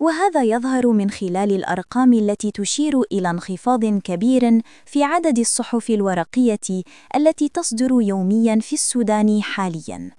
وهذا يظهر من خلال الأرقام التي تشير إلى انخفاض كبير في عدد الصحف الورقية التي تصدر يومياً في السودان حالياً.